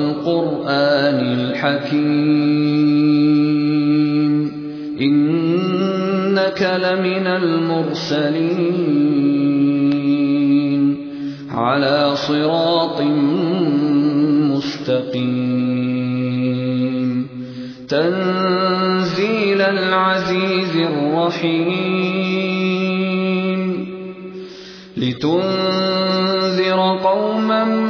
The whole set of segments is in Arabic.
وَالْقُرْآنِ الْحَكِيمِ. إِنَّكَ لَمِنَ الْمُرْسَلِينَ. عَلَىٰ صِرَاطٍ مُّسْتَقِيمٍ. تَنزِيلَ الْعَزِيزِ الرَّحِيمِ. لِتُنذِرَ قَوْمًا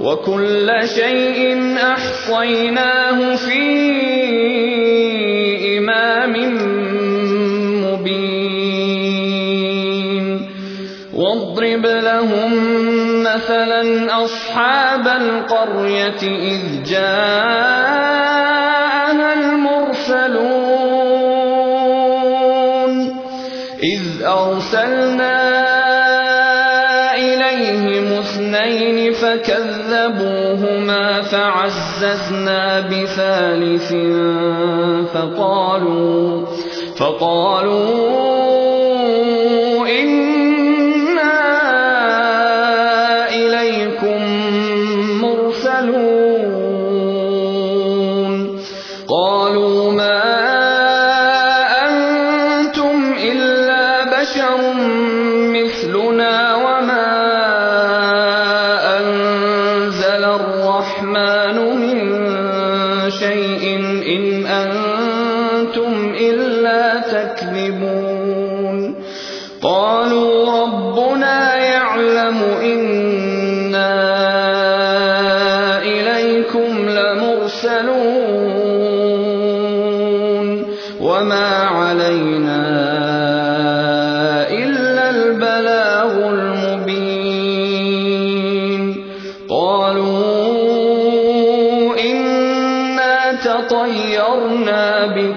وَكُلَّ شَيْءٍ أَحْصَيْنَاهُ فِي إِمَامٍ مُّبِينٍ. وَاضْرِبْ لَهُم مَّثَلًا أَصْحَابَ الْقَرْيَةِ إِذْ جَاءَهَا الْمُرْسَلُونَ. إِذْ أَرْسَلْنَا فَكَذَّبُوهُمَا فَعَزَّزْنَا بِثَالِثٍ فَقَالُوا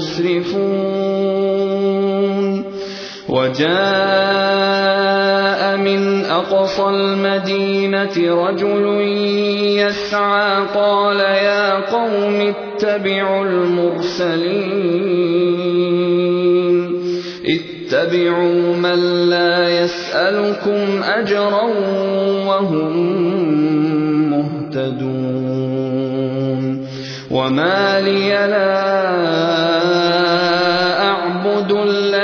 مُّسْرِفُونَ وَجَاءَ مِنْ أَقْصَى الْمَدِينَةِ رَجُلٌ يَسْعَىٰ قَالَ يَا قَوْمِ اتَّبِعُوا الْمُرْسَلِينَ. اتَّبِعُوا مَن لَّا يَسْأَلُكُمْ أَجْرًا وَهُم مُّهْتَدُونَ. وَمَا لِيَ لَا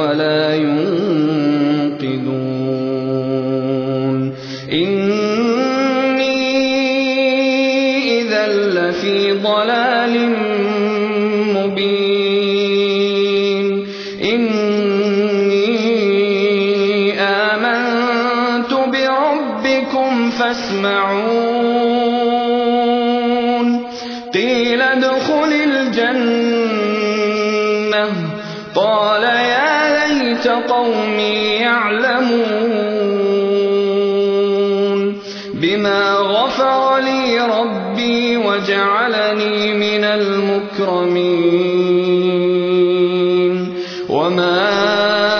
ولا ينقذون. إني إذا لفي ضلال المكرمين وما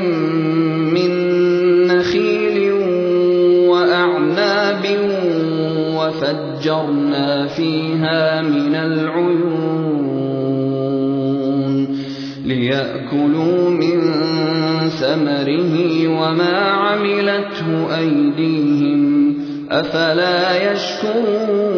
وفجرنا فيها من العيون ليأكلوا من ثمره وما عملته أيديهم أفلا يشكرون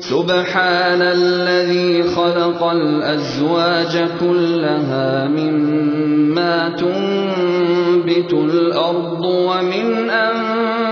سبحان الذي خلق الأزواج كلها مما تنبت الأرض ومن أنفسهم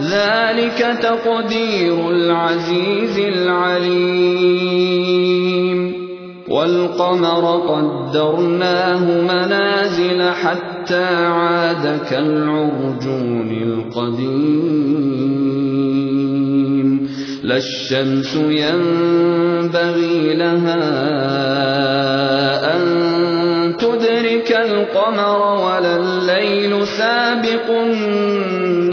ذلك تقدير العزيز العليم. والقمر قدرناه منازل حتى عاد كالعرجون القديم. لا الشمس ينبغي لها أن تدرك القمر ولا الليل سابق النهار.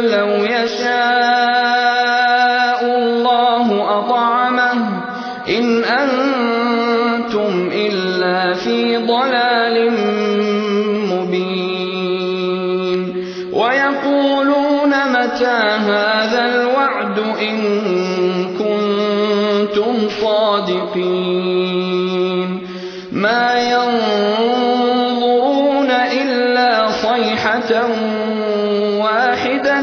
لو يشاء الله أطعمه. إن أنتم إلا في ضلال مبين. ويقولون متى هذا الوعد إن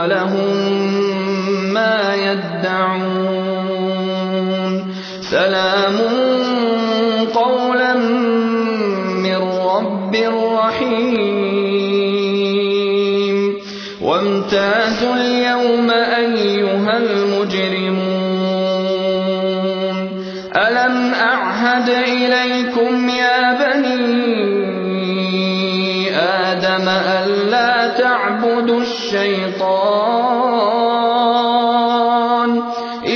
ولهم ما يدعون سلام قولا من رب رحيم وامتازوا اليوم أيها المجرمون ألم أعهد إليكم تعبدوا الشيطان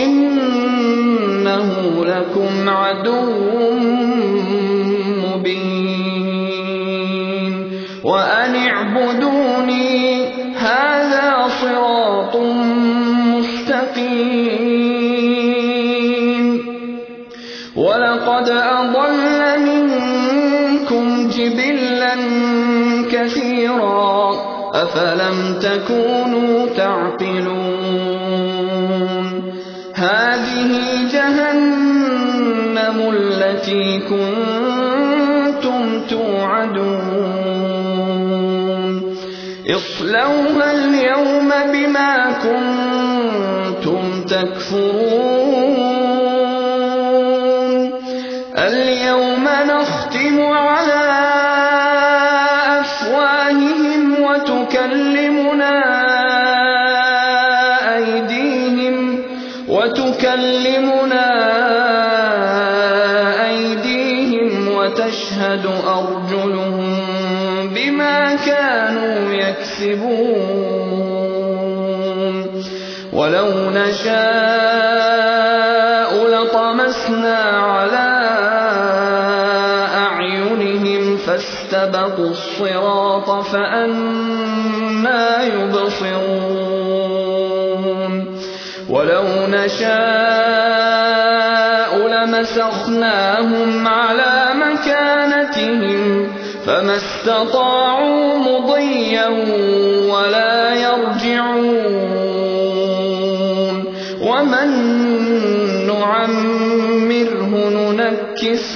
إنه لكم عدو مبين. وأن اعبدوني هذا صراط مستقيم. أفلم تكونوا تعقلون هذه جهنم التي كنتم توعدون اصلوها اليوم بما كنتم تكفرون فاستبقوا الصراط فأنا يبصرون. ولو نشاء لمسخناهم على مكانتهم فما استطاعوا مضيا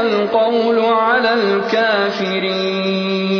القول على الكافرين.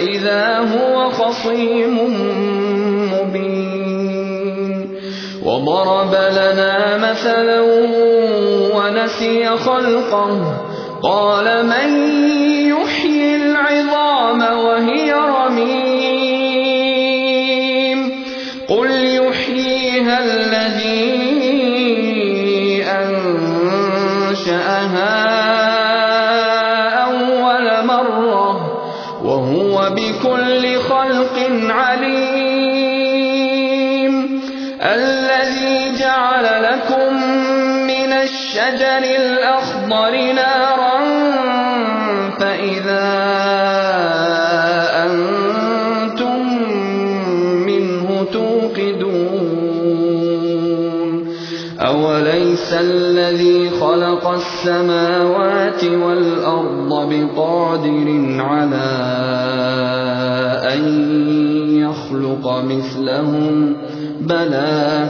فإذا هو خصيم مبين وضرب لنا مثلا ونسي خلقه قال من الشجر الأخضر نارا فإذا أنتم منه توقدون أوليس الذي خلق السماوات والأرض بقادر على أن يخلق مثلهم؟ بلى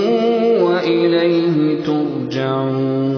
وإليه ترجعون.